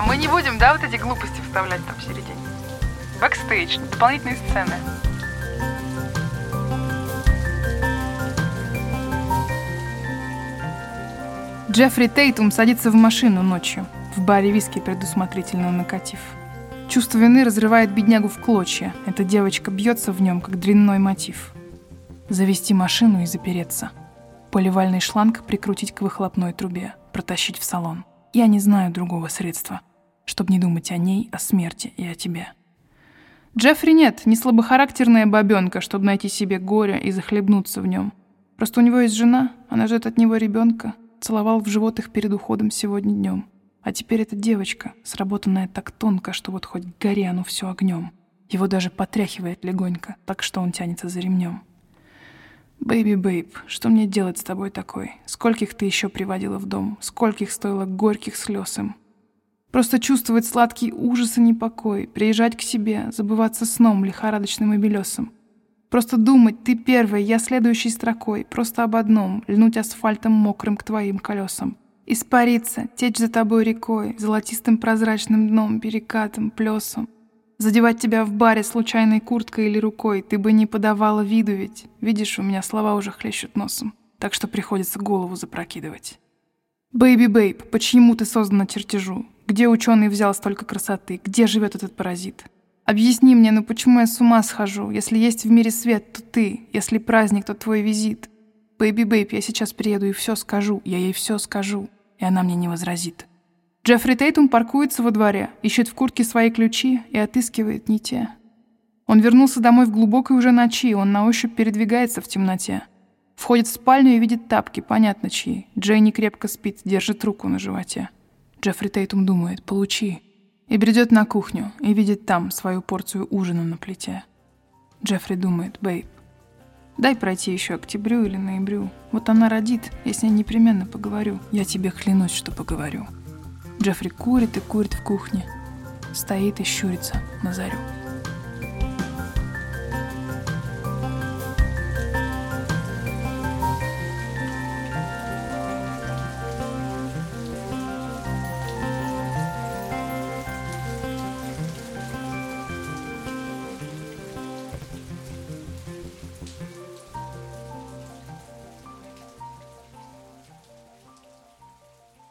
А мы не будем, да, вот эти глупости вставлять там в середине? Бэкстейдж, дополнительные сцены. Джеффри Тейтум садится в машину ночью, в баре виски предусмотрительно накатив. Чувство вины разрывает беднягу в клочья. Эта девочка бьется в нем, как дрянной мотив. Завести машину и запереться. Поливальный шланг прикрутить к выхлопной трубе, протащить в салон. Я не знаю другого средства, чтобы не думать о ней, о смерти и о тебе. Джеффри нет, не слабохарактерная бабенка, чтобы найти себе горе и захлебнуться в нем. Просто у него есть жена, она ждет от него ребенка, целовал в живот их перед уходом сегодня днем. А теперь эта девочка, сработанная так тонко, что вот хоть гори оно все огнем. Его даже потряхивает легонько, так что он тянется за ремнем. «Бэйби Бэйб, что мне делать с тобой такой? Скольких ты еще приводила в дом? Скольких стоило горьких слез им? Просто чувствовать сладкий ужас и непокой, приезжать к себе, забываться сном лихорадочным и белесым. Просто думать, ты первая, я следующей строкой, просто об одном, льнуть асфальтом мокрым к твоим колесам. Испариться, течь за тобой рекой, золотистым прозрачным дном, перекатом, плесом. Задевать тебя в баре случайной курткой или рукой, ты бы не подавала виду ведь. Видишь, у меня слова уже хлещут носом, так что приходится голову запрокидывать. Baby babe, по чьему ты создана чертежу? Где ученый взял столько красоты? Где живет этот паразит? Объясни мне, ну почему я с ума схожу? Если есть в мире свет, то ты. Если праздник, то твой визит. Baby babe, я сейчас приеду и все скажу. Я ей все скажу. И она мне не возразит. Джеффри Тейтум паркуется во дворе, ищет в куртке свои ключи и отыскивает не те. Он вернулся домой в глубокой уже ночи, он на ощупь передвигается в темноте. Входит в спальню и видит тапки, понятно чьи. Джейни крепко спит, держит руку на животе. Джеффри Тейтум думает «получи» и бредет на кухню и видит там свою порцию ужина на плите. Джеффри думает, бейб, дай пройти еще октябрю или ноябрю. Вот она родит, я с ней непременно поговорю. Я тебе клянусь, что поговорю. Джеффри курит и курит в кухне. Стоит и щурится на зарю.